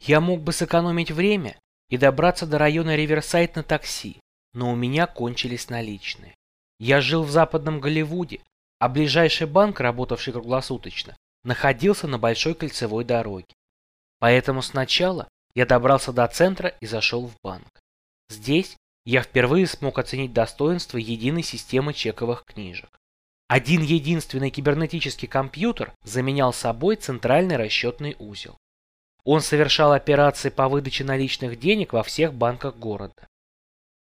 Я мог бы сэкономить время и добраться до района Риверсайд на такси, но у меня кончились наличные. Я жил в западном Голливуде, а ближайший банк, работавший круглосуточно, находился на большой кольцевой дороге. Поэтому сначала я добрался до центра и зашел в банк. Здесь я впервые смог оценить достоинство единой системы чековых книжек. Один единственный кибернетический компьютер заменял собой центральный расчетный узел. Он совершал операции по выдаче наличных денег во всех банках города.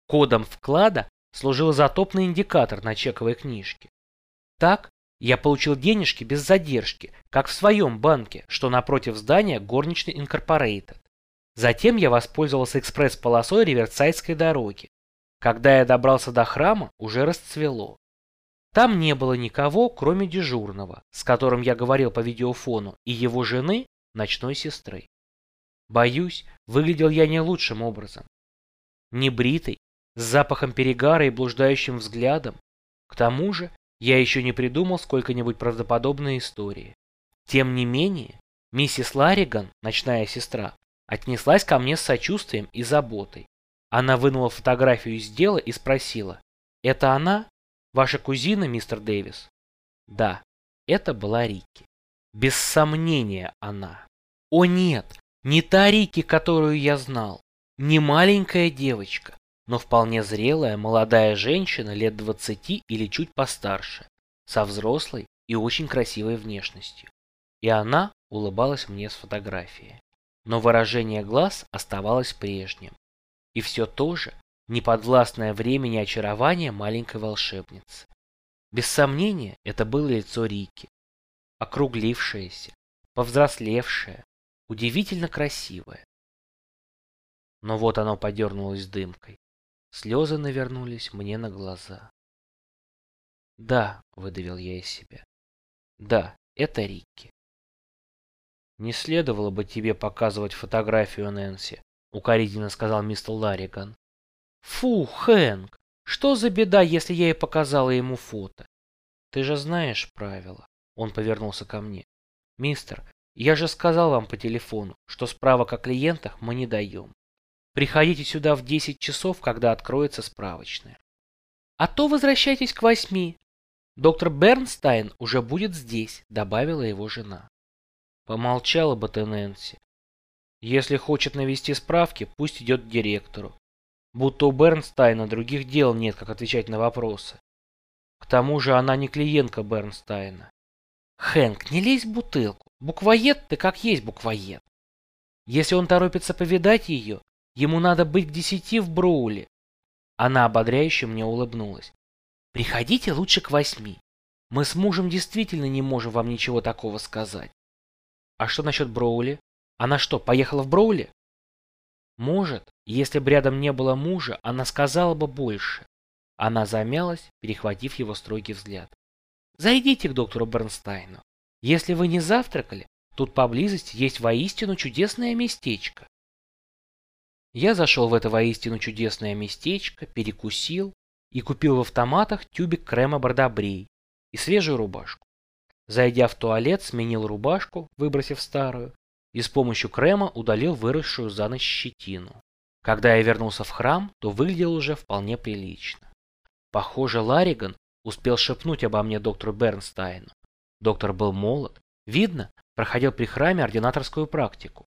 Кодом вклада служил затопный индикатор на чековой книжке. Так я получил денежки без задержки, как в своем банке, что напротив здания горничный Инкорпорейтед. Затем я воспользовался экспресс-полосой Риверсайдской дороги. Когда я добрался до храма, уже расцвело. Там не было никого, кроме дежурного, с которым я говорил по видеофону, и его жены, ночной сестры. Боюсь, выглядел я не лучшим образом. Небритый, с запахом перегара и блуждающим взглядом. К тому же, я еще не придумал сколько-нибудь правдоподобной истории. Тем не менее, миссис Ларриган, ночная сестра, отнеслась ко мне с сочувствием и заботой. Она вынула фотографию из дела и спросила, «Это она? Ваша кузина, мистер Дэвис?» Да, это была Рикки. Без сомнения она. О нет, не та Рикки, которую я знал. Не маленькая девочка, но вполне зрелая молодая женщина лет двадцати или чуть постарше, со взрослой и очень красивой внешностью. И она улыбалась мне с фотографии но выражение глаз оставалось прежним. И все то же неподвластное времени очарование маленькой волшебницы. Без сомнения, это было лицо Рики, округлившееся, повзрослевшее, удивительно красивое. Но вот оно подернулось дымкой. Слезы навернулись мне на глаза. «Да», — выдавил я из себя. «Да, это Рикки». «Не следовало бы тебе показывать фотографию Нэнси», — укоризненно сказал мистер Ларриган. «Фу, Хэнк, что за беда, если я и показала ему фото?» «Ты же знаешь правила», — он повернулся ко мне. «Мистер, я же сказал вам по телефону, что справок о клиентах мы не даем. Приходите сюда в 10 часов, когда откроется справочная. А то возвращайтесь к восьми. Доктор Бернстайн уже будет здесь, добавила его жена. Помолчала бы ты, Нэнси. Если хочет навести справки, пусть идет к директору. Будто у Бернстайна других дел нет, как отвечать на вопросы. К тому же она не клиентка Бернстайна. Хэнк, не лезь в бутылку. Буквоед ты как есть буквоед. Если он торопится повидать ее, ему надо быть к десяти в Броуле. Она ободряюще мне улыбнулась. Приходите лучше к восьми. Мы с мужем действительно не можем вам ничего такого сказать. А что насчет Броули? Она что, поехала в Броули? Может, если бы рядом не было мужа, она сказала бы больше. Она замялась, перехватив его строгий взгляд. Зайдите к доктору Бернстайну. Если вы не завтракали, тут поблизости есть воистину чудесное местечко. Я зашел в это воистину чудесное местечко, перекусил и купил в автоматах тюбик крема Бардабрей и свежую рубашку. Зайдя в туалет, сменил рубашку, выбросив старую, и с помощью крема удалил выросшую за ночь щетину. Когда я вернулся в храм, то выглядел уже вполне прилично. Похоже, Лариган успел шепнуть обо мне доктору Бернстайну. Доктор был молод, видно, проходил при храме ординаторскую практику.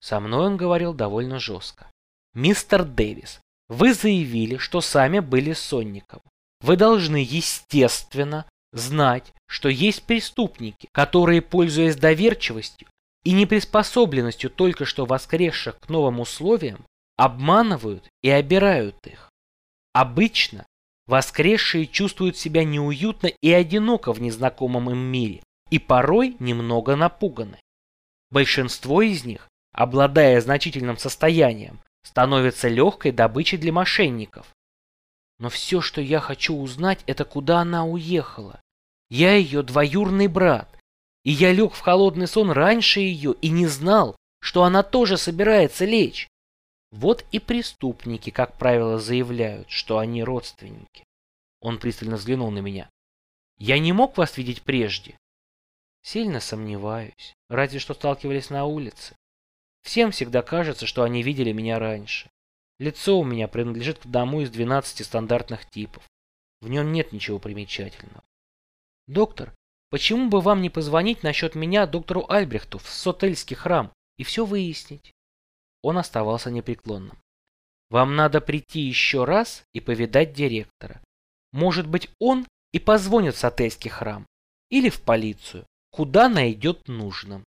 Со мной он говорил довольно жестко. «Мистер Дэвис, вы заявили, что сами были сонником. Вы должны, естественно, знать, что есть преступники, которые, пользуясь доверчивостью и неприспособленностью только что воскресших к новым условиям, обманывают и обирают их. Обычно воскресшие чувствуют себя неуютно и одиноко в незнакомом им мире и порой немного напуганы. Большинство из них, обладая значительным состоянием, становятся легкой добычей для мошенников. Но все, что я хочу узнать, это куда она уехала. Я ее двоюрный брат, и я лег в холодный сон раньше ее и не знал, что она тоже собирается лечь. Вот и преступники, как правило, заявляют, что они родственники. Он пристально взглянул на меня. Я не мог вас видеть прежде. Сильно сомневаюсь, разве что сталкивались на улице. Всем всегда кажется, что они видели меня раньше. Лицо у меня принадлежит к одному из 12 стандартных типов. В нем нет ничего примечательного. Доктор, почему бы вам не позвонить насчет меня доктору Альбрехту в Сотельский храм и все выяснить? Он оставался непреклонным. Вам надо прийти еще раз и повидать директора. Может быть, он и позвонит в Сотельский храм или в полицию, куда найдет нужным.